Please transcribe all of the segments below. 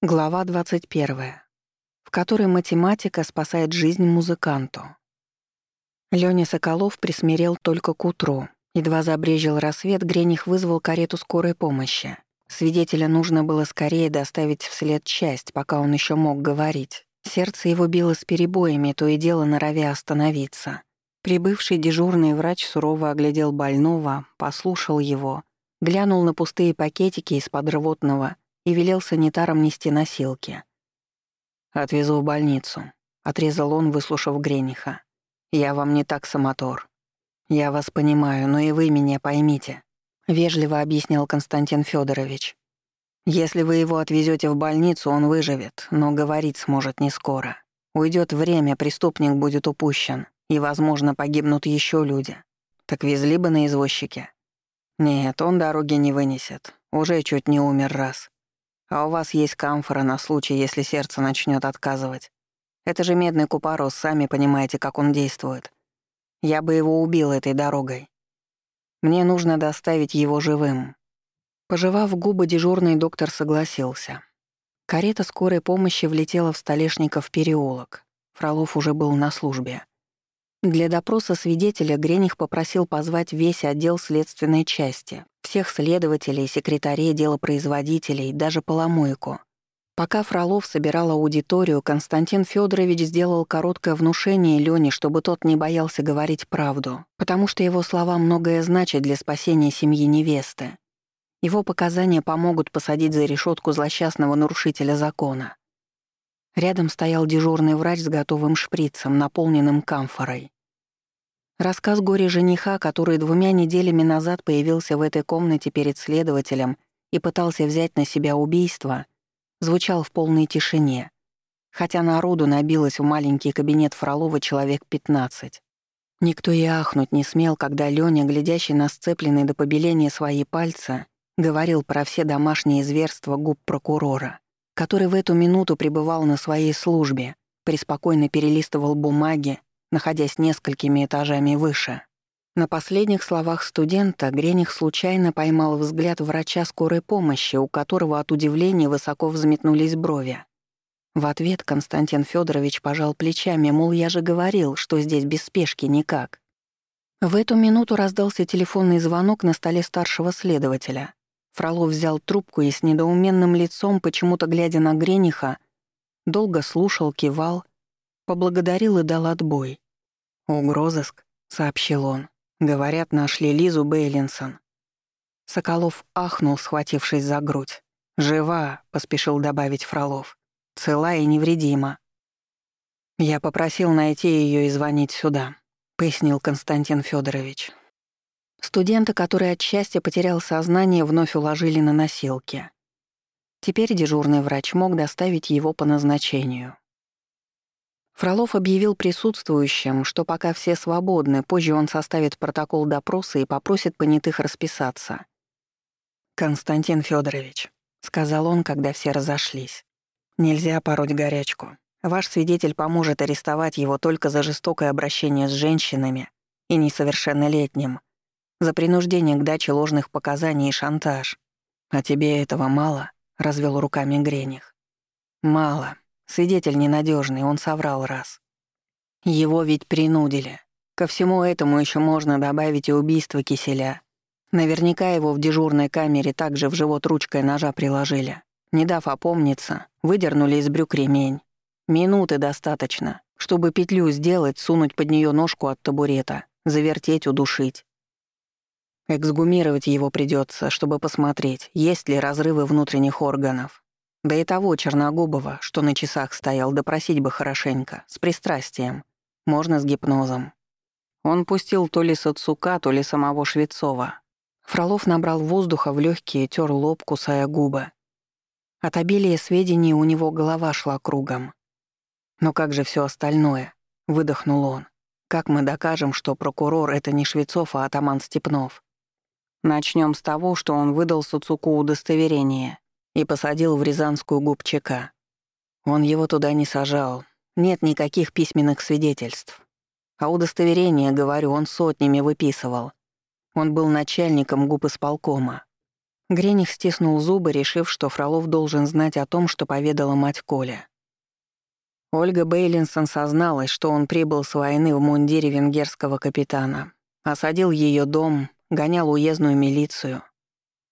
Глава 21, в которой математика спасает жизнь музыканту. Лёня Соколов присмирел только к утру. Едва забрежил рассвет, Грених вызвал карету скорой помощи. Свидетеля нужно было скорее доставить вслед часть, пока он еще мог говорить. Сердце его било с перебоями, то и дело норовя остановиться. Прибывший дежурный врач сурово оглядел больного, послушал его, глянул на пустые пакетики из-под рвотного и велел санитарам нести носилки. «Отвезу в больницу», — отрезал он, выслушав Грениха. «Я вам не так самотор. Я вас понимаю, но и вы меня поймите», — вежливо объяснил Константин Федорович. «Если вы его отвезете в больницу, он выживет, но говорить сможет не скоро. Уйдет время, преступник будет упущен, и, возможно, погибнут еще люди. Так везли бы на извозчике. Нет, он дороги не вынесет. Уже чуть не умер раз. А у вас есть камфора на случай, если сердце начнет отказывать. Это же медный купорос, сами понимаете, как он действует. Я бы его убил этой дорогой. Мне нужно доставить его живым». Пожевав губы, дежурный доктор согласился. Карета скорой помощи влетела в Столешников переулок. Фролов уже был на службе. Для допроса свидетеля Грених попросил позвать весь отдел следственной части, всех следователей, секретарей, делопроизводителей, даже поломойку. Пока Фролов собирал аудиторию, Константин Федорович сделал короткое внушение Лене, чтобы тот не боялся говорить правду, потому что его слова многое значат для спасения семьи невесты. Его показания помогут посадить за решетку злосчастного нарушителя закона. Рядом стоял дежурный врач с готовым шприцем, наполненным камфорой. Рассказ горе жениха, который двумя неделями назад появился в этой комнате перед следователем и пытался взять на себя убийство, звучал в полной тишине, хотя народу набилось в маленький кабинет Фролова человек 15. Никто и ахнуть не смел, когда Лёня, глядящий на сцепленные до побеления свои пальцы, говорил про все домашние зверства губ прокурора который в эту минуту пребывал на своей службе, преспокойно перелистывал бумаги, находясь несколькими этажами выше. На последних словах студента Грених случайно поймал взгляд врача скорой помощи, у которого от удивления высоко взметнулись брови. В ответ Константин Федорович пожал плечами, мол, я же говорил, что здесь без спешки никак. В эту минуту раздался телефонный звонок на столе старшего следователя. Фролов взял трубку и с недоуменным лицом, почему-то глядя на Грениха, долго слушал, кивал, поблагодарил и дал отбой. «Угрозыск», — сообщил он. «Говорят, нашли Лизу Бейлинсон». Соколов ахнул, схватившись за грудь. «Жива», — поспешил добавить Фролов. «Цела и невредима». «Я попросил найти ее и звонить сюда», — пояснил Константин Федорович. Студента, который от счастья потерял сознание, вновь уложили на носилки. Теперь дежурный врач мог доставить его по назначению. Фролов объявил присутствующим, что пока все свободны, позже он составит протокол допроса и попросит понятых расписаться. «Константин Федорович, сказал он, когда все разошлись, — «нельзя пороть горячку. Ваш свидетель поможет арестовать его только за жестокое обращение с женщинами и несовершеннолетним, за принуждение к даче ложных показаний и шантаж. А тебе этого мало?» — развел руками Грених. «Мало. Свидетель ненадежный, он соврал раз. Его ведь принудили. Ко всему этому еще можно добавить и убийство киселя. Наверняка его в дежурной камере также в живот ручкой ножа приложили. Не дав опомниться, выдернули из брюк ремень. Минуты достаточно, чтобы петлю сделать, сунуть под нее ножку от табурета, завертеть, удушить. Эксгумировать его придется, чтобы посмотреть, есть ли разрывы внутренних органов. Да и того Черногубова, что на часах стоял, допросить бы хорошенько, с пристрастием. Можно с гипнозом. Он пустил то ли Сацука, то ли самого Швецова. Фролов набрал воздуха в легкие, тер лоб, кусая губы. От обилия сведений у него голова шла кругом. «Но как же все остальное?» — выдохнул он. «Как мы докажем, что прокурор — это не Швецов, а атаман Степнов?» Начнем с того, что он выдал Суцуку удостоверение и посадил в Рязанскую губчака. Он его туда не сажал, нет никаких письменных свидетельств. А удостоверение, говорю, он сотнями выписывал. Он был начальником губ исполкома. Грених стиснул зубы, решив, что Фролов должен знать о том, что поведала мать Коля. Ольга Бейлинсон созналась, что он прибыл с войны в мундире венгерского капитана, осадил ее дом, гонял уездную милицию,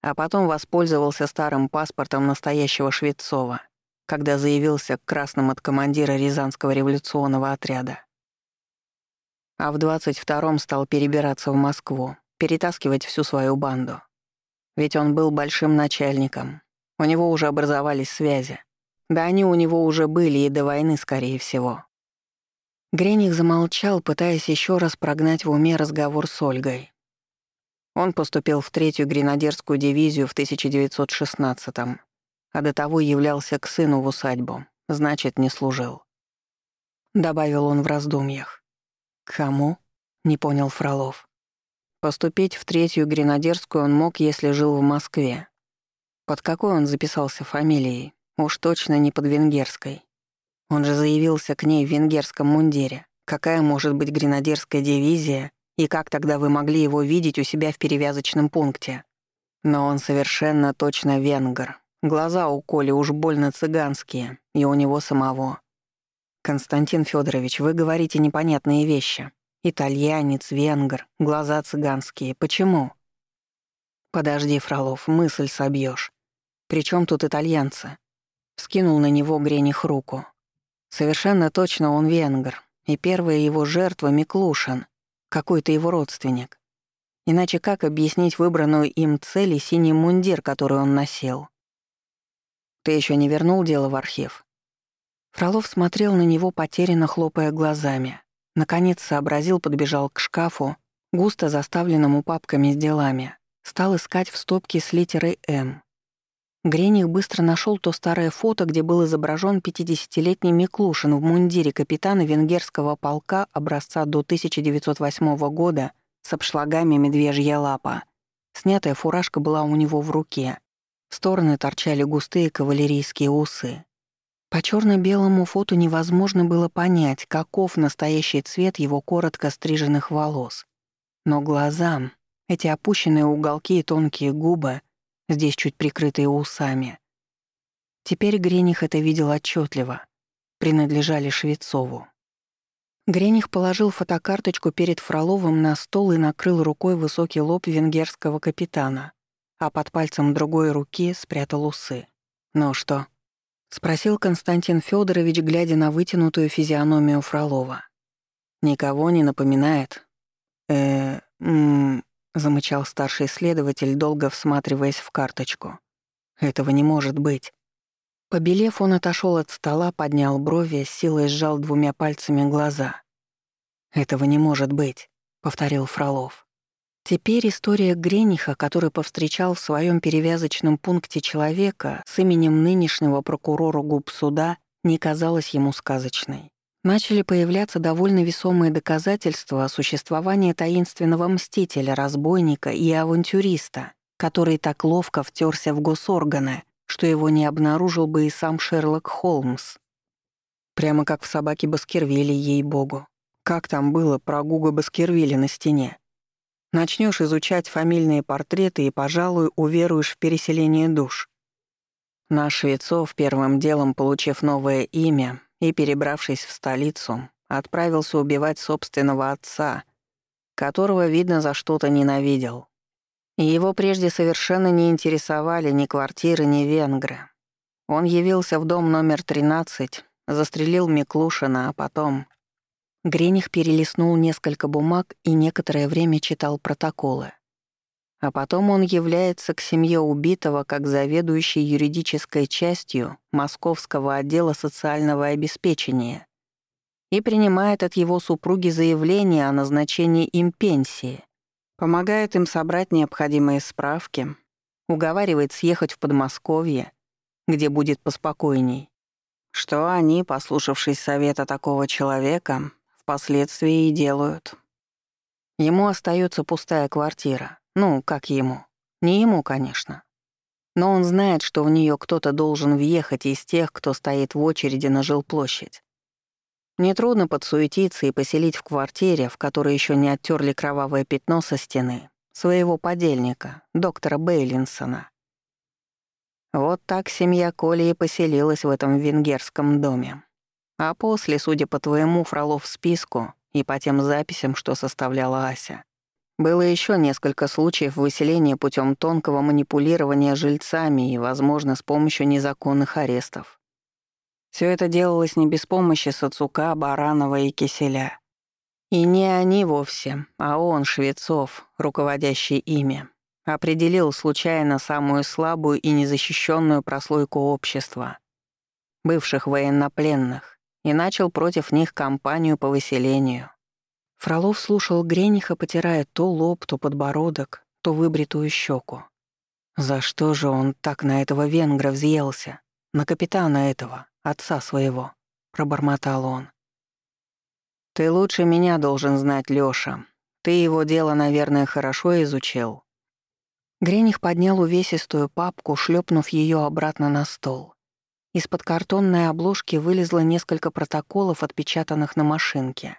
а потом воспользовался старым паспортом настоящего Швецова, когда заявился к красным от командира Рязанского революционного отряда. А в 22-м стал перебираться в Москву, перетаскивать всю свою банду. Ведь он был большим начальником. У него уже образовались связи. Да они у него уже были и до войны, скорее всего. Грених замолчал, пытаясь еще раз прогнать в уме разговор с Ольгой. Он поступил в третью гренадерскую дивизию в 1916-м, а до того являлся к сыну в усадьбу, значит, не служил. Добавил он в раздумьях. «Кому?» — не понял Фролов. Поступить в третью гренадерскую он мог, если жил в Москве. Под какой он записался фамилией? Уж точно не под венгерской. Он же заявился к ней в венгерском мундире. Какая может быть гренадерская дивизия, и как тогда вы могли его видеть у себя в перевязочном пункте? Но он совершенно точно венгр. Глаза у Коли уж больно цыганские, и у него самого. Константин Федорович, вы говорите непонятные вещи. Итальянец, венгр, глаза цыганские. Почему? Подожди, Фролов, мысль собьешь. Причем тут итальянцы? Скинул на него Грених руку. Совершенно точно он венгр, и первая его жертва — Миклушин, какой-то его родственник. Иначе как объяснить выбранную им цель и синий мундир, который он носил? Ты еще не вернул дело в архив? Фролов смотрел на него, потерянно хлопая глазами. Наконец сообразил, подбежал к шкафу, густо заставленному папками с делами. Стал искать в стопке с литерой «М». Грених быстро нашел то старое фото, где был изображен 50-летний Миклушин в мундире капитана венгерского полка образца до 1908 года с обшлагами медвежья лапа. Снятая фуражка была у него в руке. В стороны торчали густые кавалерийские усы. По черно-белому фото невозможно было понять, каков настоящий цвет его коротко стриженных волос. Но глазам, эти опущенные уголки и тонкие губы, здесь чуть прикрытые усами. Теперь Грених это видел отчетливо, принадлежали Швецову. Грених положил фотокарточку перед Фроловым на стол и накрыл рукой высокий лоб венгерского капитана, а под пальцем другой руки спрятал усы. «Ну что?» — спросил Константин Федорович, глядя на вытянутую физиономию Фролова. «Никого не напоминает?» э м замычал старший следователь, долго всматриваясь в карточку. «Этого не может быть». Побелев, он отошел от стола, поднял брови, с силой сжал двумя пальцами глаза. «Этого не может быть», — повторил Фролов. Теперь история Грениха, который повстречал в своем перевязочном пункте человека с именем нынешнего прокурора губсуда, не казалась ему сказочной. Начали появляться довольно весомые доказательства о существовании таинственного мстителя, разбойника и авантюриста, который так ловко втерся в госорганы, что его не обнаружил бы и сам Шерлок Холмс. Прямо как в «Собаке Баскервилли», ей-богу. Как там было про Гуга Баскервилля на стене? Начнешь изучать фамильные портреты и, пожалуй, уверуешь в переселение душ. Наш Швецов, первым делом получив новое имя и перебравшись в столицу, отправился убивать собственного отца, которого, видно, за что-то ненавидел. Его прежде совершенно не интересовали ни квартиры, ни венгры. Он явился в дом номер 13, застрелил Миклушина, а потом Грених перелистнул несколько бумаг и некоторое время читал протоколы. А потом он является к семье убитого как заведующий юридической частью Московского отдела социального обеспечения и принимает от его супруги заявление о назначении им пенсии, помогает им собрать необходимые справки, уговаривает съехать в Подмосковье, где будет поспокойней, что они, послушавшись совета такого человека, впоследствии и делают. Ему остается пустая квартира. Ну, как ему. Не ему, конечно. Но он знает, что в нее кто-то должен въехать из тех, кто стоит в очереди на жилплощадь. Нетрудно подсуетиться и поселить в квартире, в которой еще не оттерли кровавое пятно со стены, своего подельника, доктора Бейлинсона, Вот так семья Коли поселилась в этом венгерском доме. А после, судя по твоему, Фролов, списку и по тем записям, что составляла Ася, было еще несколько случаев выселения путем тонкого манипулирования жильцами и, возможно, с помощью незаконных арестов. Все это делалось не без помощи Сацука, Баранова и Киселя. И не они вовсе, а он, Швецов, руководящий ими, определил случайно самую слабую и незащищенную прослойку общества — бывших военнопленных, и начал против них кампанию по выселению. Фролов слушал Грениха, потирая то лоб, то подбородок, то выбритую щеку. За что же он так на этого венгра взъелся? На капитана этого, отца своего, пробормотал он. Ты лучше меня должен знать, Лёша. Ты его дело, наверное, хорошо изучил. Грених поднял увесистую папку, шлепнув ее обратно на стол. Из-под картонной обложки вылезло несколько протоколов, отпечатанных на машинке.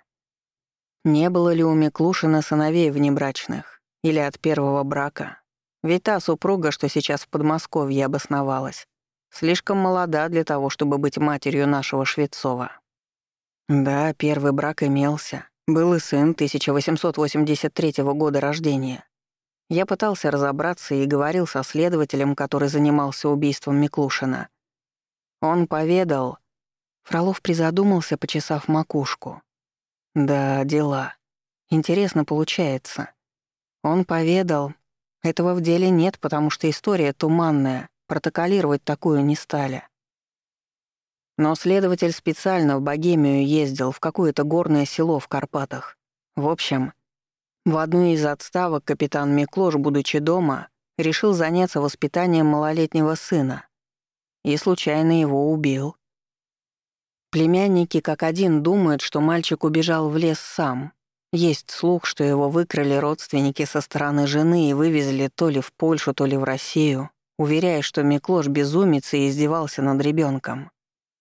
Не было ли у Миклушина сыновей внебрачных? Или от первого брака? Ведь та супруга, что сейчас в Подмосковье обосновалась, слишком молода для того, чтобы быть матерью нашего Швецова. Да, первый брак имелся. Был и сын 1883 года рождения. Я пытался разобраться и говорил со следователем, который занимался убийством Миклушина. Он поведал... Фролов призадумался, почесав макушку. Да, дела. Интересно получается. Он поведал... Этого в деле нет, потому что история туманная, протоколировать такую не стали. Но следователь специально в Богемию ездил, в какое-то горное село в Карпатах. В общем, в одну из отставок капитан Миклош, будучи дома, решил заняться воспитанием малолетнего сына. И случайно его убил. Племянники как один думают, что мальчик убежал в лес сам. Есть слух, что его выкрали родственники со стороны жены и вывезли то ли в Польшу, то ли в Россию, уверяя, что Миклош безумец и издевался над ребенком.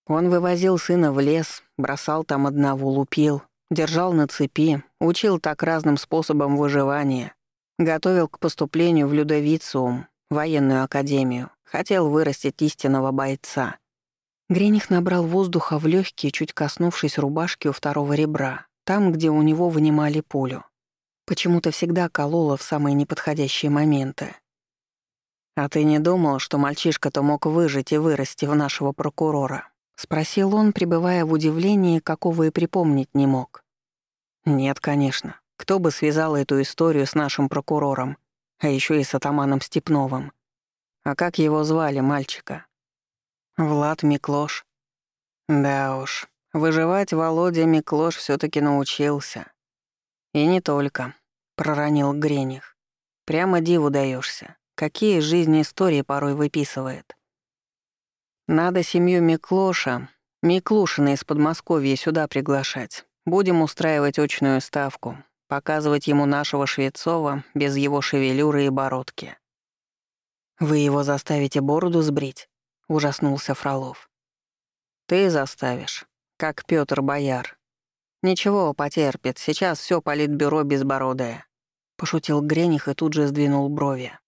Он вывозил сына в лес, бросал там одного, лупил, держал на цепи, учил так разным способам выживания, готовил к поступлению в Людовициум, военную академию, хотел вырастить истинного бойца. Грених набрал воздуха в легкие, чуть коснувшись рубашки у второго ребра, там, где у него вынимали пулю. Почему-то всегда кололо в самые неподходящие моменты. «А ты не думал, что мальчишка-то мог выжить и вырасти в нашего прокурора?» — спросил он, пребывая в удивлении, какого и припомнить не мог. «Нет, конечно. Кто бы связал эту историю с нашим прокурором, а еще и с атаманом Степновым? А как его звали, мальчика?» «Влад Миклош». «Да уж, выживать Володя Миклош все таки научился. И не только», — проронил Грених. «Прямо диву даешься. Какие жизни истории порой выписывает. Надо семью Миклоша, Миклушина из Подмосковья сюда приглашать. Будем устраивать очную ставку, показывать ему нашего Швецова без его шевелюры и бородки. «Вы его заставите бороду сбрить?» — ужаснулся Фролов. «Ты заставишь, как Пётр Бояр. Ничего, потерпит, сейчас всё политбюро безбородое», — пошутил Грених и тут же сдвинул брови.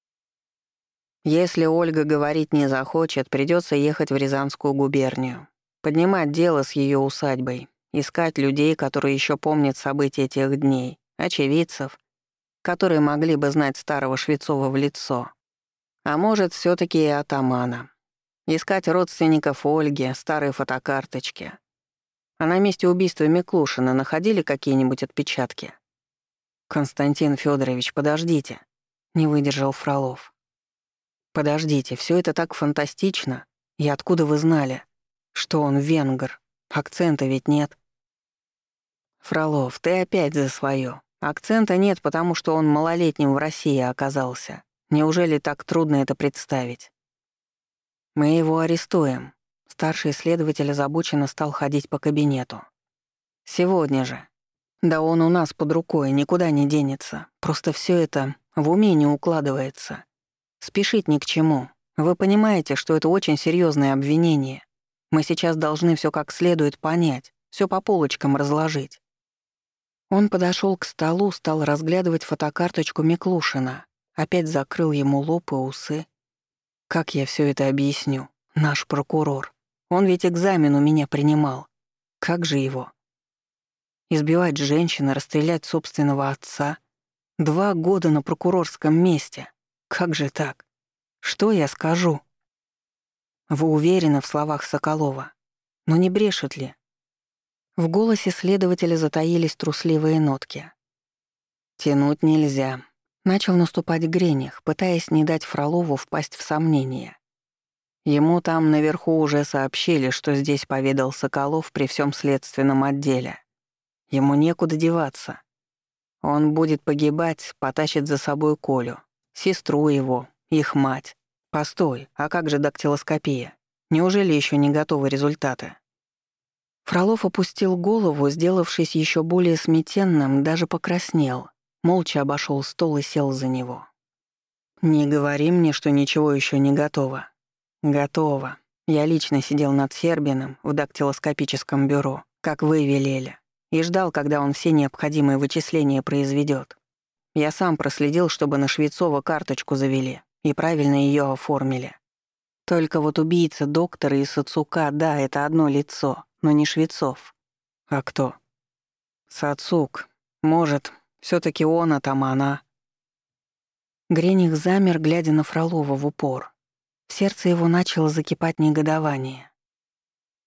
Если Ольга говорить не захочет, придется ехать в Рязанскую губернию, поднимать дело с ее усадьбой, искать людей, которые еще помнят события тех дней, очевидцев, которые могли бы знать старого Швецова в лицо. А может, все таки и атамана. Искать родственников Ольги, старые фотокарточки. А на месте убийства Миклушина находили какие-нибудь отпечатки? «Константин Федорович, подождите», — не выдержал Фролов. Подождите, все это так фантастично. И откуда вы знали, что он венгр? Акцента ведь нет. Фролов, ты опять за свое. Акцента нет, потому что он малолетним в России оказался. Неужели так трудно это представить? Мы его арестуем. Старший следователь озабоченно стал ходить по кабинету. Сегодня же. Да он у нас под рукой, никуда не денется. Просто все это в уме не укладывается. Спешить ни к чему. Вы понимаете, что это очень серьезное обвинение. Мы сейчас должны все как следует понять, все по полочкам разложить. Он подошел к столу, стал разглядывать фотокарточку Миклушина, опять закрыл ему лоб и усы. Как я все это объясню? Наш прокурор. Он ведь экзамен у меня принимал. Как же его? Избивать женщину, расстрелять собственного отца. Два года на прокурорском месте. Как же так? Что я скажу? Вы уверены в словах Соколова? Но не брешет ли? В голосе следователя затаились трусливые нотки. Тянуть нельзя. Начал наступать Грених, пытаясь не дать Фролову впасть в сомнение. Ему там наверху уже сообщили, что здесь поведал Соколов при всем следственном отделе. Ему некуда деваться. Он будет погибать, потащит за собой Колю, сестру его, их мать. Постой, а как же дактилоскопия? Неужели еще не готовы результаты? Фролов опустил голову, сделавшись еще более сметенным, даже покраснел, молча обошел стол и сел за него. «Не говори мне, что ничего еще не готово». «Готово. Я лично сидел над Сербиным в дактилоскопическом бюро, как вы велели, и ждал, когда он все необходимые вычисления произведет. Я сам проследил, чтобы на Швецова карточку завели и правильно ее оформили. Только вот убийца доктора и Сацука, да, это одно лицо, но не Швецов. А кто? Сацук. Может, все таки он, а там она. Грених замер, глядя на Фролова в упор. В сердце его начало закипать негодование.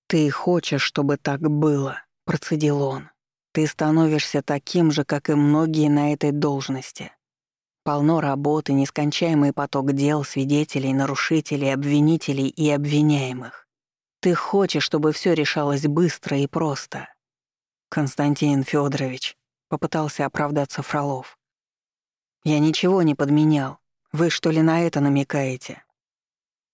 «Ты хочешь, чтобы так было», — процедил он. «Ты становишься таким же, как и многие на этой должности. Полно работы, нескончаемый поток дел, свидетелей, нарушителей, обвинителей и обвиняемых. Ты хочешь, чтобы все решалось быстро и просто. Константин Федорович попытался оправдаться Фролов. Я ничего не подменял. Вы что ли на это намекаете?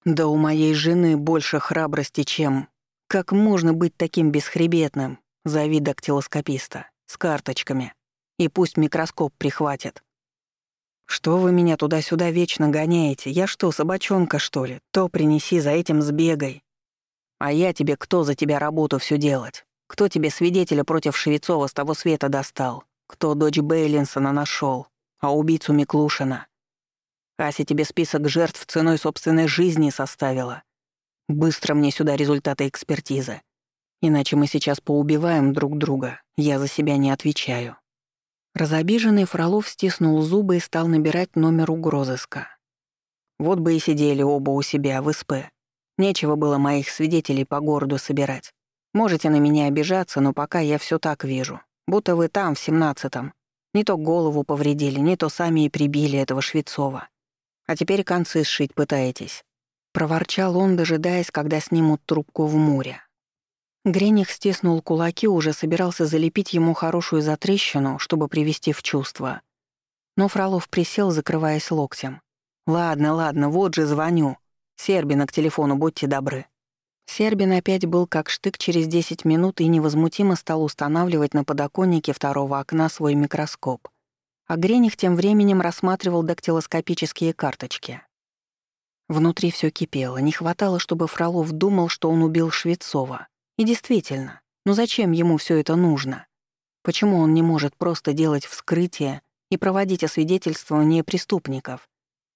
Да у моей жены больше храбрости, чем... Как можно быть таким бесхребетным? Зови дактилоскописта. С карточками. И пусть микроскоп прихватит. «Что вы меня туда-сюда вечно гоняете? Я что, собачонка, что ли? То принеси, за этим сбегай. А я тебе кто за тебя работу всю делать? Кто тебе свидетеля против Швецова с того света достал? Кто дочь Бейлинсона нашел, а убийцу Миклушина? Ася тебе список жертв ценой собственной жизни составила. Быстро мне сюда результаты экспертизы. Иначе мы сейчас поубиваем друг друга. Я за себя не отвечаю. Разобиженный Фролов стиснул зубы и стал набирать номер угрозыска. Вот бы и сидели оба у себя в СП. Нечего было моих свидетелей по городу собирать. Можете на меня обижаться, но пока я все так вижу. Будто вы там, в семнадцатом. Не то голову повредили, не то сами и прибили этого Швецова. А теперь концы сшить пытаетесь. Проворчал он, дожидаясь, когда снимут трубку в море. Грених стиснул кулаки, уже собирался залепить ему хорошую затрещину, чтобы привести в чувство. Но Фролов присел, закрываясь локтем. «Ладно, ладно, вот же звоню. Сербина к телефону, будьте добры». Сербин опять был как штык через 10 минут и невозмутимо стал устанавливать на подоконнике второго окна свой микроскоп. А Грених тем временем рассматривал дактилоскопические карточки. Внутри все кипело, не хватало, чтобы Фролов думал, что он убил Швецова. И действительно, ну зачем ему все это нужно? Почему он не может просто делать вскрытие и проводить освидетельствование преступников?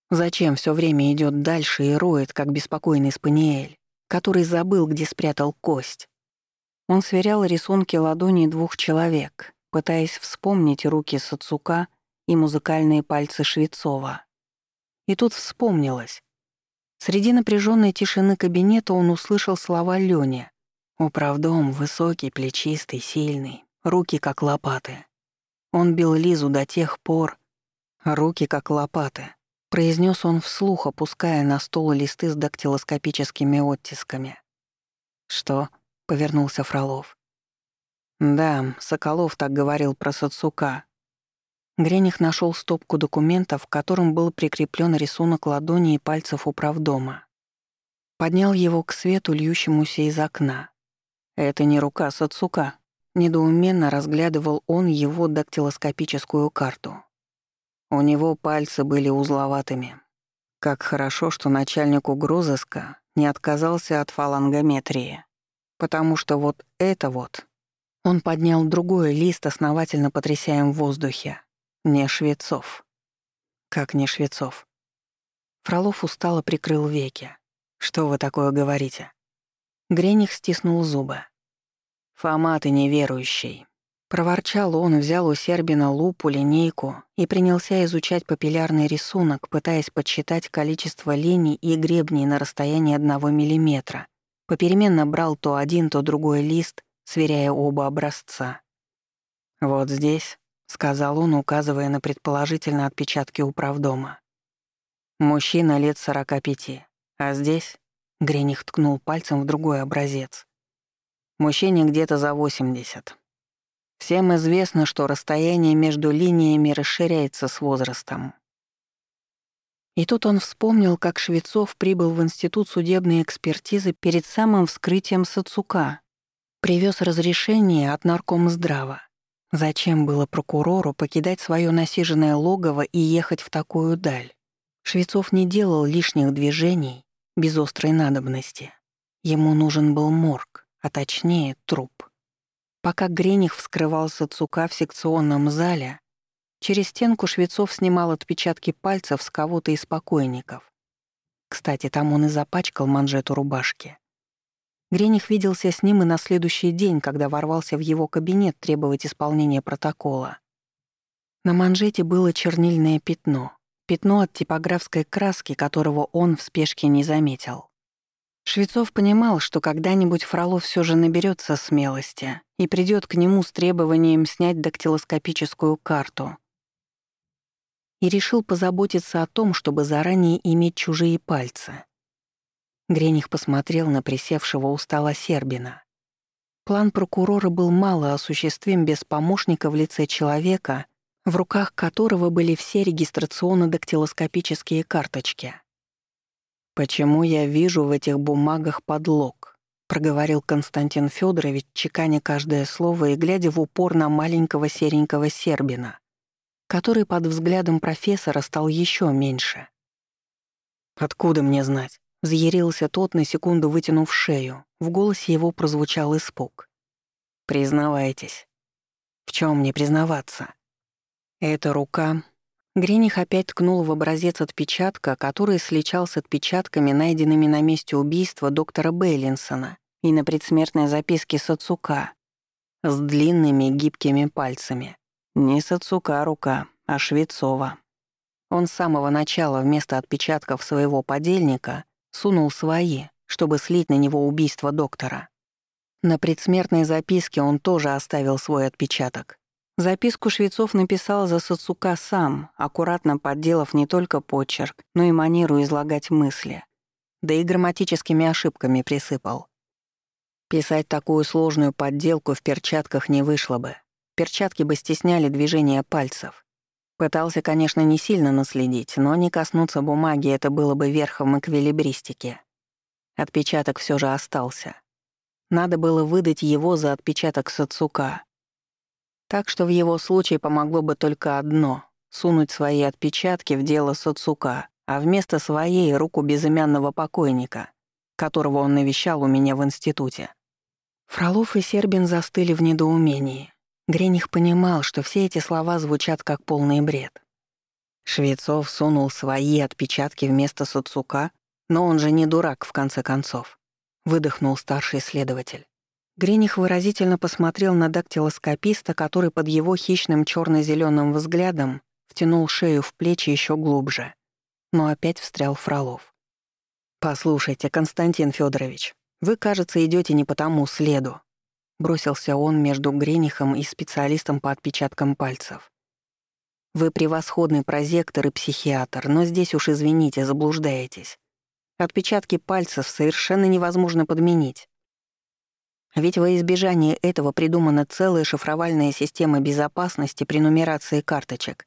Зачем все время идет дальше и роет, как беспокойный спаниель, который забыл, где спрятал кость? Он сверял рисунки ладоней двух человек, пытаясь вспомнить руки Сацука и музыкальные пальцы Швецова. И тут вспомнилось. Среди напряженной тишины кабинета он услышал слова Лёни, Управдом высокий, плечистый, сильный, руки как лопаты. Он бил Лизу до тех пор, руки как лопаты, произнес он вслух, опуская на стол листы с дактилоскопическими оттисками. «Что?» — повернулся Фролов. «Да, Соколов так говорил про Сацука». Грених нашел стопку документов, в котором был прикреплен рисунок ладони и пальцев управдома. Поднял его к свету, льющемуся из окна. Это не рука Сацука. Недоуменно разглядывал он его дактилоскопическую карту. У него пальцы были узловатыми. Как хорошо, что начальник угрозыска не отказался от фалангометрии. Потому что вот это вот... Он поднял другой лист, основательно потрясая в воздухе. Не Швецов. Как не Швецов? Фролов устало прикрыл веки. «Что вы такое говорите?» Грених стиснул зубы. «Фома, ты неверующий». Проворчал он, взял у Сербина лупу, линейку и принялся изучать папиллярный рисунок, пытаясь подсчитать количество линий и гребней на расстоянии одного миллиметра. Попеременно брал то один, то другой лист, сверяя оба образца. «Вот здесь», — сказал он, указывая на предположительно отпечатки управдома. «Мужчина лет сорока пяти, а здесь...» — Грених ткнул пальцем в другой образец. «Мужчине где-то за восемьдесят. Всем известно, что расстояние между линиями расширяется с возрастом. И тут он вспомнил, как Швецов прибыл в Институт судебной экспертизы перед самым вскрытием Сацука. Привез разрешение от наркомздрава. Зачем было прокурору покидать свое насиженное логово и ехать в такую даль? Швецов не делал лишних движений без острой надобности. Ему нужен был морг, а точнее труп. Пока Грених вскрывался цука в секционном зале, через стенку Швецов снимал отпечатки пальцев с кого-то из покойников. Кстати, там он и запачкал манжету рубашки. Грених виделся с ним и на следующий день, когда ворвался в его кабинет требовать исполнения протокола. На манжете было чернильное пятно, пятно от типографской краски, которого он в спешке не заметил. Швецов понимал, что когда-нибудь Фролов все же наберется смелости и придет к нему с требованием снять дактилоскопическую карту. И решил позаботиться о том, чтобы заранее иметь чужие пальцы. Грених посмотрел на присевшего у стола Сербина. План прокурора был мало осуществим без помощника в лице человека, в руках которого были все регистрационно-дактилоскопические карточки. «Почему я вижу в этих бумагах подлог?» — проговорил Константин Федорович, чеканя каждое слово и глядя в упор на маленького серенького сербина, который под взглядом профессора стал еще меньше. «Откуда мне знать?» — взъярился тот, на секунду вытянув шею. В голосе его прозвучал испуг. «Признавайтесь». «В чем мне признаваться?» «Эта рука Грених опять ткнул в образец отпечатка, который сличал с отпечатками, найденными на месте убийства доктора Бейлинсона и на предсмертной записке Сацука с длинными гибкими пальцами. Не Сацука рука, а Швецова. Он с самого начала вместо отпечатков своего подельника сунул свои, чтобы слить на него убийство доктора. На предсмертной записке он тоже оставил свой отпечаток. Записку Швецов написал за Сацука сам, аккуратно подделав не только почерк, но и манеру излагать мысли. Да и грамматическими ошибками присыпал. Писать такую сложную подделку в перчатках не вышло бы. Перчатки бы стесняли движение пальцев. Пытался, конечно, не сильно наследить, но не коснуться бумаги — это было бы верхом эквилибристики. Отпечаток все же остался. Надо было выдать его за отпечаток Сацука, так что в его случае помогло бы только одно — сунуть свои отпечатки в дело Сацука, а вместо своей — руку безымянного покойника, которого он навещал у меня в институте. Фролов и Сербин застыли в недоумении. Грених понимал, что все эти слова звучат как полный бред. Швецов сунул свои отпечатки вместо Сацука, но он же не дурак, в конце концов. Выдохнул старший следователь. Грених выразительно посмотрел на дактилоскописта, который под его хищным черно зеленым взглядом втянул шею в плечи еще глубже. Но опять встрял Фролов. «Послушайте, Константин Федорович, вы, кажется, идете не по тому следу», бросился он между Гренихом и специалистом по отпечаткам пальцев. «Вы превосходный прозектор и психиатр, но здесь уж, извините, заблуждаетесь. Отпечатки пальцев совершенно невозможно подменить. Ведь во избежание этого придумана целая шифровальная система безопасности при нумерации карточек.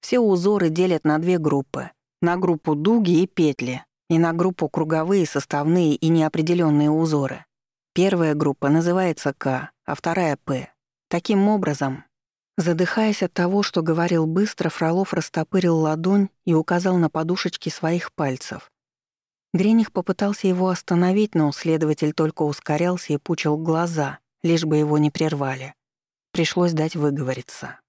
Все узоры делят на две группы. На группу дуги и петли, и на группу круговые, составные и неопределенные узоры. Первая группа называется К, а вторая — П. Таким образом, задыхаясь от того, что говорил быстро, Фролов растопырил ладонь и указал на подушечки своих пальцев. Грених попытался его остановить, но следователь только ускорялся и пучил глаза, лишь бы его не прервали. Пришлось дать выговориться.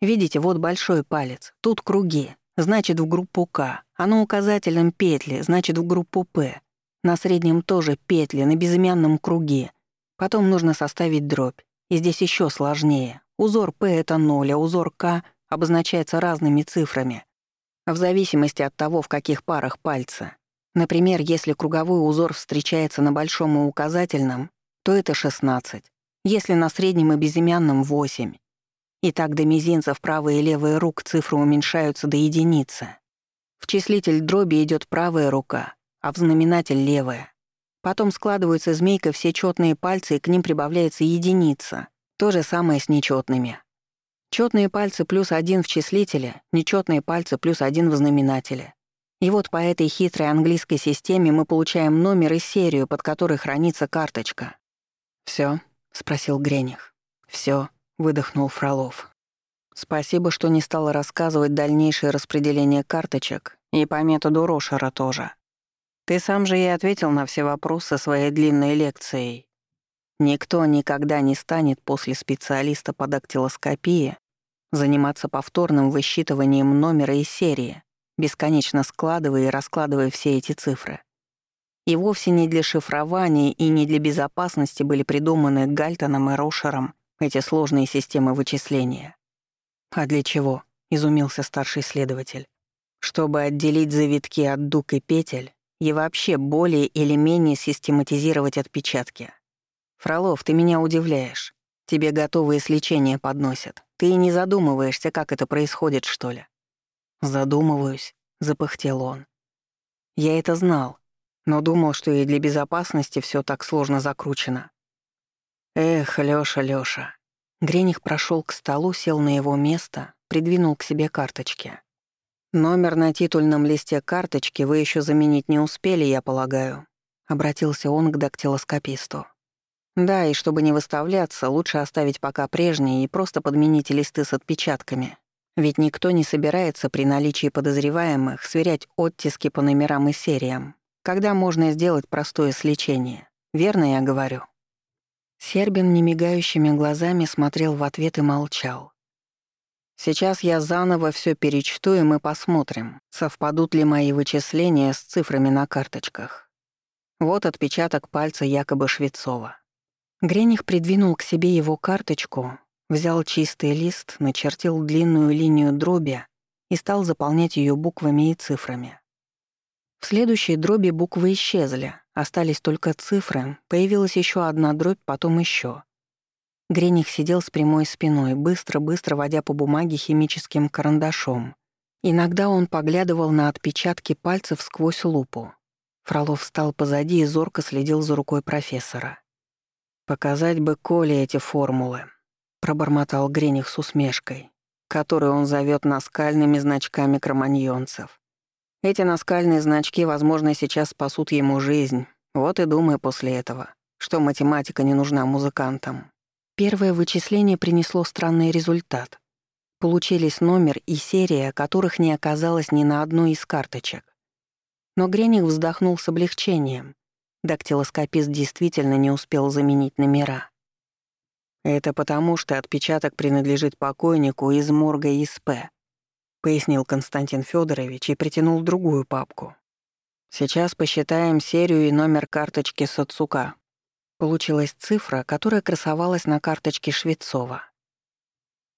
«Видите, вот большой палец, тут круги, значит, в группу К, а на указательном петли, значит, в группу «П». На среднем тоже петли, на безымянном круге. Потом нужно составить дробь. И здесь еще сложнее. Узор П — это ноль, а узор К обозначается разными цифрами. В зависимости от того, в каких парах пальца. Например, если круговой узор встречается на большом и указательном, то это 16. Если на среднем и безымянном — 8. И так до мизинцев правой и левой рук цифры уменьшаются до единицы. В числитель дроби идет правая рука, а в знаменатель — левая. Потом складываются змейкой все четные пальцы, и к ним прибавляется единица. То же самое с нечетными. Четные пальцы плюс один в числителе, нечетные пальцы плюс один в знаменателе. И вот по этой хитрой английской системе мы получаем номер и серию, под которой хранится карточка. Все? спросил Грених. Все, выдохнул Фролов. Спасибо, что не стала рассказывать дальнейшее распределение карточек и по методу Рошера тоже. Ты сам же и ответил на все вопросы своей длинной лекцией. Никто никогда не станет после специалиста по дактилоскопии заниматься повторным высчитыванием номера и серии, бесконечно складывая и раскладывая все эти цифры. И вовсе не для шифрования и не для безопасности были придуманы Гальтоном и Рошером эти сложные системы вычисления. «А для чего?» — изумился старший следователь. «Чтобы отделить завитки от дуг и петель и вообще более или менее систематизировать отпечатки. Фролов, ты меня удивляешь. Тебе готовые с лечения подносят. Ты и не задумываешься, как это происходит, что ли?» «Задумываюсь», — запыхтел он. «Я это знал, но думал, что и для безопасности все так сложно закручено». «Эх, Лёша, Лёша». Грених прошел к столу, сел на его место, придвинул к себе карточки. «Номер на титульном листе карточки вы еще заменить не успели, я полагаю», — обратился он к дактилоскописту. «Да, и чтобы не выставляться, лучше оставить пока прежние и просто подменить листы с отпечатками. Ведь никто не собирается при наличии подозреваемых сверять оттиски по номерам и сериям, когда можно сделать простое сличение. Верно я говорю?» Сербин немигающими глазами смотрел в ответ и молчал. Сейчас я заново все перечту, и мы посмотрим, совпадут ли мои вычисления с цифрами на карточках. Вот отпечаток пальца якобы Швецова. Грених придвинул к себе его карточку, взял чистый лист, начертил длинную линию дроби и стал заполнять ее буквами и цифрами. В следующей дроби буквы исчезли, остались только цифры, появилась еще одна дробь, потом еще. Грених сидел с прямой спиной, быстро-быстро водя по бумаге химическим карандашом. Иногда он поглядывал на отпечатки пальцев сквозь лупу. Фролов встал позади и зорко следил за рукой профессора. «Показать бы Коле эти формулы», — пробормотал Грених с усмешкой, которую он зовет наскальными значками кроманьонцев. Эти наскальные значки, возможно, сейчас спасут ему жизнь. Вот и думай после этого, что математика не нужна музыкантам. Первое вычисление принесло странный результат. Получились номер и серия, которых не оказалось ни на одной из карточек. Но Грених вздохнул с облегчением. Дактилоскопист действительно не успел заменить номера. «Это потому, что отпечаток принадлежит покойнику из морга ИСП», пояснил Константин Федорович и притянул другую папку. «Сейчас посчитаем серию и номер карточки Сацука. Получилась цифра, которая красовалась на карточке Швецова.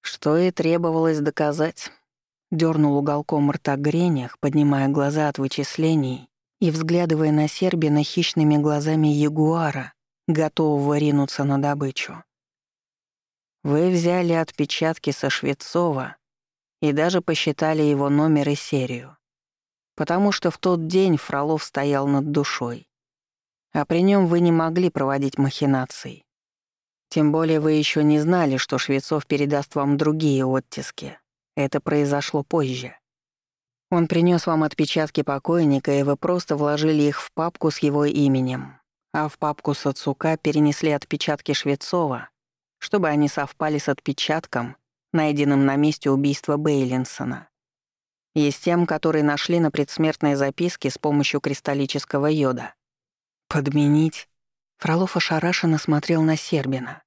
Что и требовалось доказать. Дёрнул уголком рта Гренях, поднимая глаза от вычислений и взглядывая на Сербина хищными глазами ягуара, готового ринуться на добычу. Вы взяли отпечатки со Швецова и даже посчитали его номер и серию. Потому что в тот день Фролов стоял над душой. А при нем вы не могли проводить махинаций. Тем более вы еще не знали, что Швецов передаст вам другие оттиски. Это произошло позже. Он принес вам отпечатки покойника, и вы просто вложили их в папку с его именем. А в папку Сацука перенесли отпечатки Швецова, чтобы они совпали с отпечатком, найденным на месте убийства Бейлинсона. И с тем, который нашли на предсмертной записке с помощью кристаллического йода. Подменить? Фролов ошарашенно смотрел на Сербина.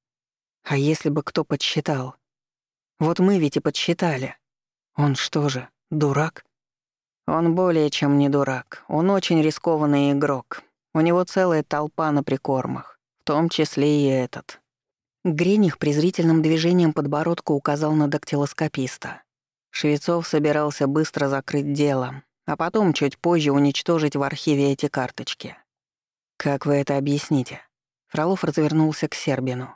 А если бы кто подсчитал? Вот мы ведь и подсчитали. Он что же, дурак? Он более чем не дурак. Он очень рискованный игрок. У него целая толпа на прикормах, в том числе и этот. Грених презрительным движением подбородка указал на дактилоскописта. Швецов собирался быстро закрыть дело, а потом чуть позже уничтожить в архиве эти карточки. «Как вы это объясните?» Фролов развернулся к Сербину.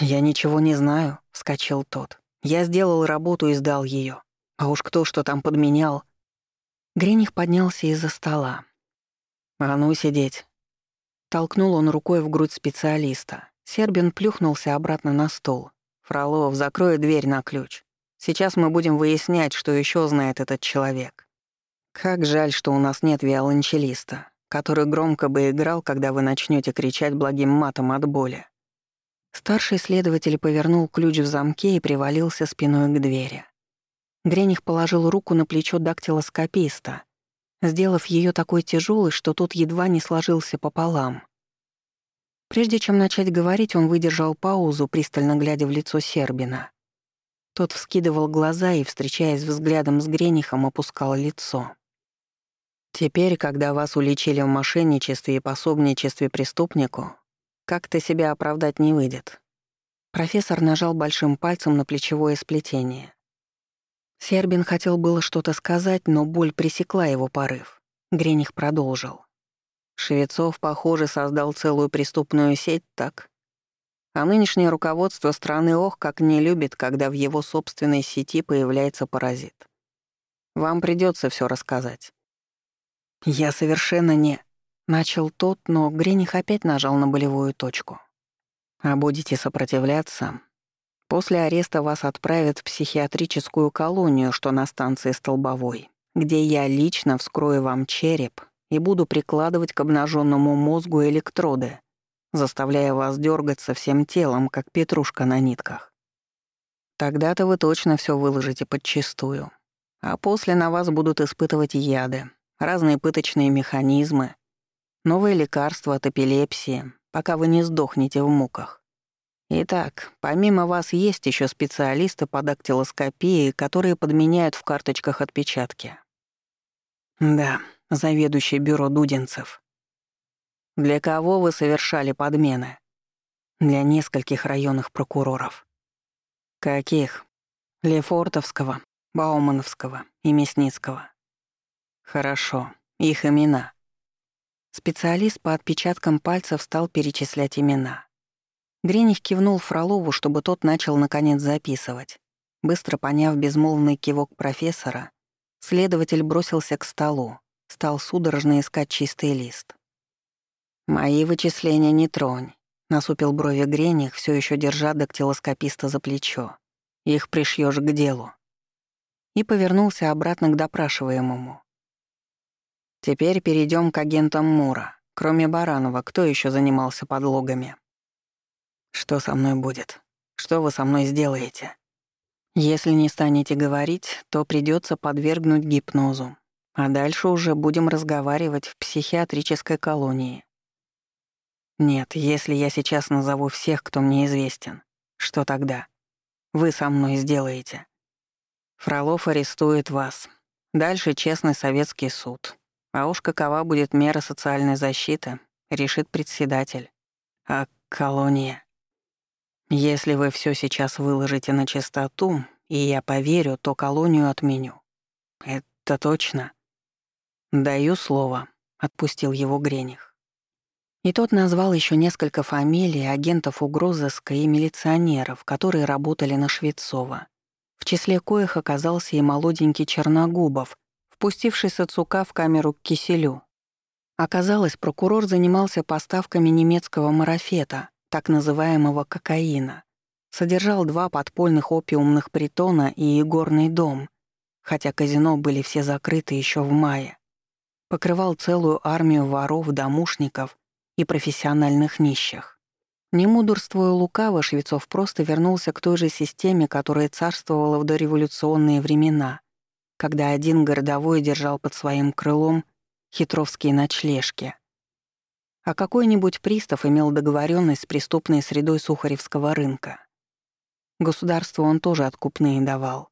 «Я ничего не знаю», — вскочил тот. «Я сделал работу и сдал ее. А уж кто что там подменял...» Грених поднялся из-за стола. «А ну, сидеть!» Толкнул он рукой в грудь специалиста. Сербин плюхнулся обратно на стол. «Фролов, закрой дверь на ключ. Сейчас мы будем выяснять, что еще знает этот человек. Как жаль, что у нас нет виолончелиста, который громко бы играл, когда вы начнете кричать благим матом от боли». Старший следователь повернул ключ в замке и привалился спиной к двери. Грених положил руку на плечо дактилоскописта, сделав ее такой тяжелой, что тот едва не сложился пополам. Прежде чем начать говорить, он выдержал паузу, пристально глядя в лицо Сербина. Тот вскидывал глаза и, встречаясь взглядом с Гренихом, опускал лицо. «Теперь, когда вас уличили в мошенничестве и пособничестве преступнику, как-то себя оправдать не выйдет». Профессор нажал большим пальцем на плечевое сплетение. Сербин хотел было что-то сказать, но боль пресекла его порыв. Грених продолжил. Швецов, похоже, создал целую преступную сеть, так? А нынешнее руководство страны ох, как не любит, когда в его собственной сети появляется паразит. Вам придется все рассказать. Я совершенно не... Начал тот, но Грених опять нажал на болевую точку. А будете сопротивляться, После ареста вас отправят в психиатрическую колонию, что на станции Столбовой, где я лично вскрою вам череп и буду прикладывать к обнаженному мозгу электроды, заставляя вас дергаться всем телом, как петрушка на нитках. Тогда-то вы точно все выложите подчистую. А после на вас будут испытывать яды, разные пыточные механизмы, новые лекарства от эпилепсии, пока вы не сдохнете в муках. Итак, помимо вас есть еще специалисты по дактилоскопии, которые подменяют в карточках отпечатки. Да, заведующий бюро Дудинцев. Для кого вы совершали подмены? Для нескольких районных прокуроров. Каких? Лефортовского, Баумановского и Мясницкого. Хорошо, их имена. Специалист по отпечаткам пальцев стал перечислять имена. Грених кивнул Фролову, чтобы тот начал наконец записывать. Быстро поняв безмолвный кивок профессора, следователь бросился к столу, стал судорожно искать чистый лист. «Мои вычисления не тронь», — насупил брови Грених, все еще держа дактилоскописта за плечо. «Их пришьешь к делу». И повернулся обратно к допрашиваемому. «Теперь перейдем к агентам Мура. Кроме Баранова, кто еще занимался подлогами?» Что со мной будет? Что вы со мной сделаете? Если не станете говорить, то придется подвергнуть гипнозу. А дальше уже будем разговаривать в психиатрической колонии. Нет, если я сейчас назову всех, кто мне известен, что тогда? Вы со мной сделаете. Фролов арестует вас. Дальше честный советский суд. А уж какова будет мера социальной защиты, решит председатель. А колония? Если вы все сейчас выложите на чистоту, и я поверю, то колонию отменю. Это точно. Даю слово, отпустил его Грених. И тот назвал еще несколько фамилий агентов угрозыска и милиционеров, которые работали на Швецова, в числе коих оказался и молоденький Черногубов, впустивший Сацука в камеру к киселю. Оказалось, прокурор занимался поставками немецкого марафета, так называемого кокаина, содержал два подпольных опиумных притона и игорный дом, хотя казино были все закрыты еще в мае. Покрывал целую армию воров, домушников и профессиональных нищих. Не мудрствуя лукаво, Швецов просто вернулся к той же системе, которая царствовала в дореволюционные времена, когда один городовой держал под своим крылом хитровские ночлежки, а какой-нибудь пристав имел договоренность с преступной средой Сухаревского рынка. Государству он тоже откупные давал.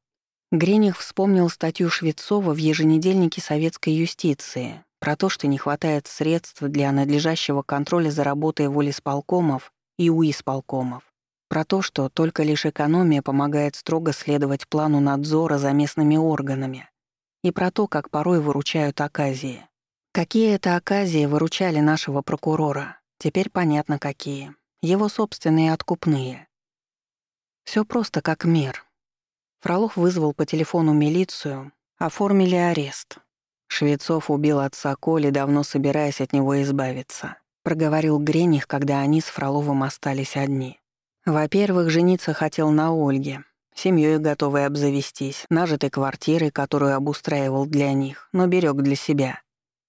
Грених вспомнил статью Швецова в еженедельнике советской юстиции про то, что не хватает средств для надлежащего контроля за работой волисполкомов и уисполкомов. Про то, что только лишь экономия помогает строго следовать плану надзора за местными органами. И про то, как порой выручают оказии. Какие это оказии выручали нашего прокурора? Теперь понятно, какие. Его собственные откупные. Все просто как мир. Фролов вызвал по телефону милицию, оформили арест. Швецов убил отца Коли, давно собираясь от него избавиться. Проговорил Грених, когда они с Фроловым остались одни. Во-первых, жениться хотел на Ольге, семьей готовой обзавестись, нажитой квартирой, которую обустраивал для них, но берег для себя.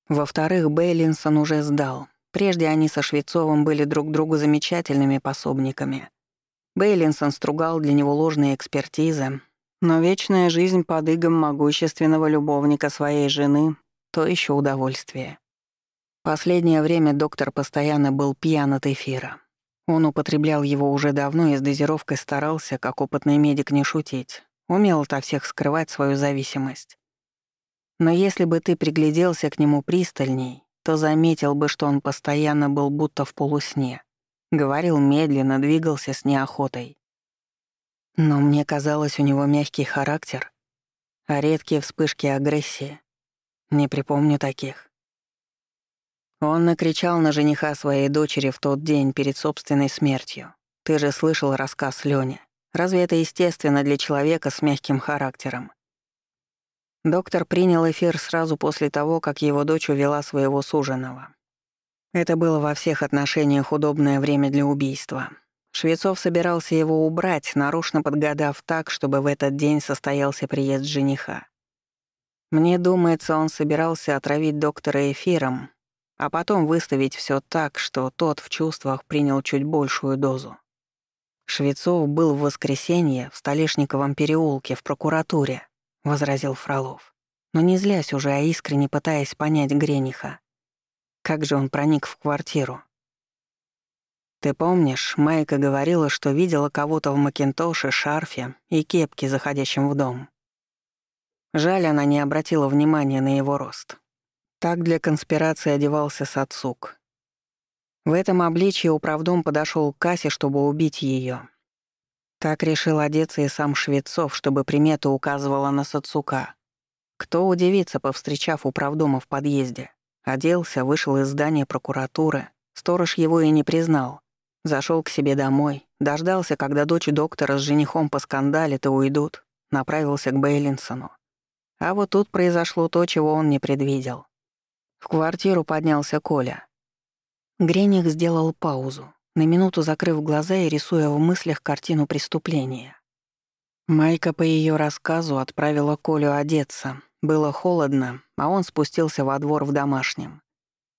Во-вторых, Бейлинсон уже сдал. Прежде они со Швецовым были друг другу замечательными пособниками. Бейлинсон стругал для него ложные экспертизы, но вечная жизнь под игом могущественного любовника своей жены — то еще удовольствие. Последнее время доктор постоянно был пьян от эфира. Он употреблял его уже давно и с дозировкой старался, как опытный медик, не шутить. Умел ото всех скрывать свою зависимость. Но если бы ты пригляделся к нему пристальней, то заметил бы, что он постоянно был будто в полусне. Говорил медленно, двигался с неохотой. Но мне казалось, у него мягкий характер, а редкие вспышки агрессии. Не припомню таких. Он накричал на жениха своей дочери в тот день перед собственной смертью. Ты же слышал рассказ Лёни. Разве это естественно для человека с мягким характером? Доктор принял эфир сразу после того, как его дочь увела своего суженого. Это было во всех отношениях удобное время для убийства. Швецов собирался его убрать, нарочно подгадав так, чтобы в этот день состоялся приезд жениха. Мне думается, он собирался отравить доктора эфиром, а потом выставить все так, что тот в чувствах принял чуть большую дозу. Швецов был в воскресенье в Столешниковом переулке в прокуратуре, возразил Фролов, но не злясь уже, а искренне пытаясь понять Грениха. Как же он проник в квартиру? Ты помнишь, Майка говорила, что видела кого-то в макинтоше, шарфе и кепке, заходящем в дом. Жаль, она не обратила внимания на его рост. Так для конспирации одевался Сацук. В этом обличье управдом подошел к кассе, чтобы убить ее. Так решил одеться и сам Швецов, чтобы примета указывала на Сацука. Кто удивится, повстречав управдома в подъезде? Оделся, вышел из здания прокуратуры. Сторож его и не признал. Зашел к себе домой, дождался, когда дочь доктора с женихом поскандалит и уйдут, направился к Бейлинсону. А вот тут произошло то, чего он не предвидел. В квартиру поднялся Коля. Грених сделал паузу, на минуту закрыв глаза и рисуя в мыслях картину преступления. Майка по ее рассказу отправила Колю одеться. Было холодно, а он спустился во двор в домашнем.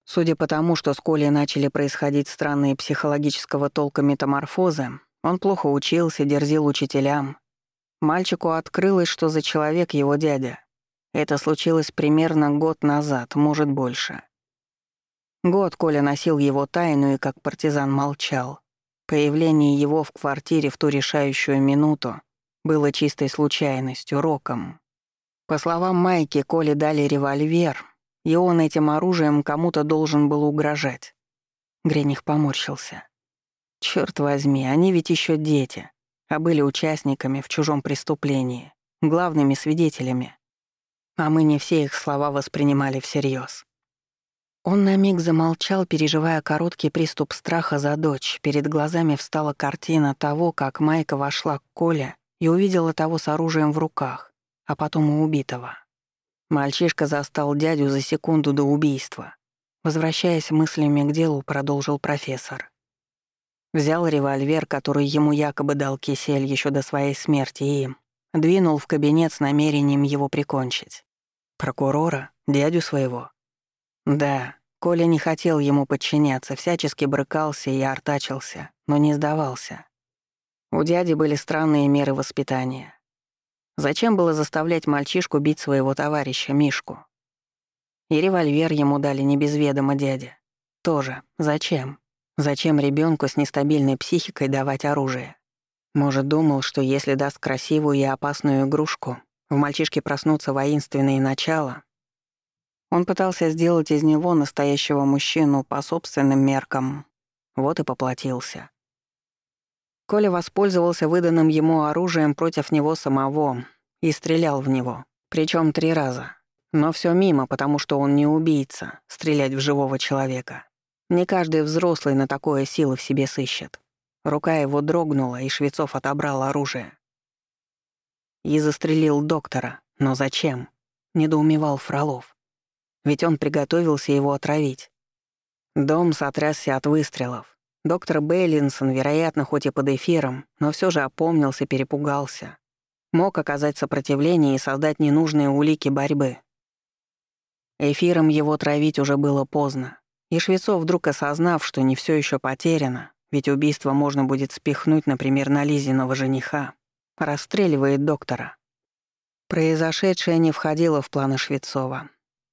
Судя по тому, что с Колей начали происходить странные психологического толка метаморфозы, он плохо учился, дерзил учителям. Мальчику открылось, что за человек его дядя. Это случилось примерно год назад, может, больше. Год Коля носил его тайну и как партизан молчал. Появление его в квартире в ту решающую минуту было чистой случайностью, роком. По словам Майки, Коле дали револьвер, и он этим оружием кому-то должен был угрожать. Грених поморщился. Черт возьми, они ведь еще дети, а были участниками в чужом преступлении, главными свидетелями а мы не все их слова воспринимали всерьез. Он на миг замолчал, переживая короткий приступ страха за дочь. Перед глазами встала картина того, как Майка вошла к Коле и увидела того с оружием в руках, а потом у убитого. Мальчишка застал дядю за секунду до убийства. Возвращаясь мыслями к делу, продолжил профессор. Взял револьвер, который ему якобы дал Кисель еще до своей смерти, и двинул в кабинет с намерением его прикончить. Прокурора? Дядю своего? Да, Коля не хотел ему подчиняться, всячески брыкался и артачился, но не сдавался. У дяди были странные меры воспитания. Зачем было заставлять мальчишку бить своего товарища, Мишку? И револьвер ему дали не без ведома дядя. Тоже. Зачем? Зачем ребенку с нестабильной психикой давать оружие? Может, думал, что если даст красивую и опасную игрушку, В мальчишке проснутся воинственные начала. Он пытался сделать из него настоящего мужчину по собственным меркам. Вот и поплатился. Коля воспользовался выданным ему оружием против него самого и стрелял в него, причем три раза. Но все мимо, потому что он не убийца, стрелять в живого человека. Не каждый взрослый на такое силы в себе сыщет. Рука его дрогнула, и Швецов отобрал оружие. И застрелил доктора. Но зачем? Недоумевал Фролов. Ведь он приготовился его отравить. Дом сотрясся от выстрелов. Доктор Бейлинсон, вероятно, хоть и под эфиром, но все же опомнился, перепугался. Мог оказать сопротивление и создать ненужные улики борьбы. Эфиром его травить уже было поздно. И Швецов, вдруг осознав, что не все еще потеряно, ведь убийство можно будет спихнуть, например, на Лизиного жениха, расстреливает доктора. Произошедшее не входило в планы Швецова.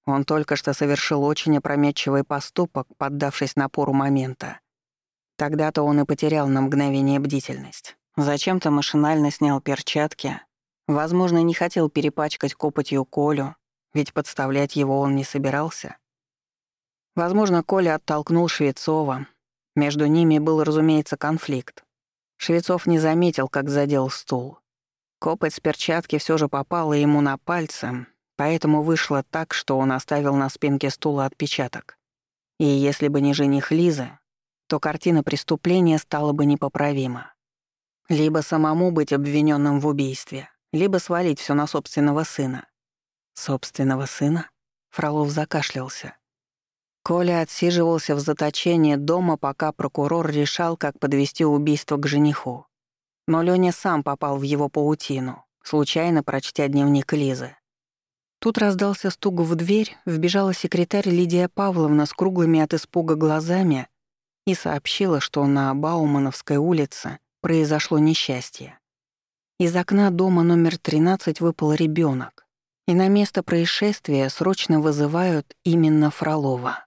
Он только что совершил очень опрометчивый поступок, поддавшись напору момента. Тогда-то он и потерял на мгновение бдительность. Зачем-то машинально снял перчатки. Возможно, не хотел перепачкать копотью Колю, ведь подставлять его он не собирался. Возможно, Коля оттолкнул Швецова. Между ними был, разумеется, конфликт. Швецов не заметил, как задел стул. Копоть с перчатки все же попала ему на пальцы, поэтому вышло так, что он оставил на спинке стула отпечаток. И если бы не жених Лизы, то картина преступления стала бы непоправима. Либо самому быть обвиненным в убийстве, либо свалить все на собственного сына. Собственного сына? Фролов закашлялся. Коля отсиживался в заточении дома, пока прокурор решал, как подвести убийство к жениху. Но Лёня сам попал в его паутину, случайно прочтя дневник Лизы. Тут раздался стук в дверь, вбежала секретарь Лидия Павловна с круглыми от испуга глазами и сообщила, что на Баумановской улице произошло несчастье. Из окна дома номер 13 выпал ребенок и на место происшествия срочно вызывают именно Фролова.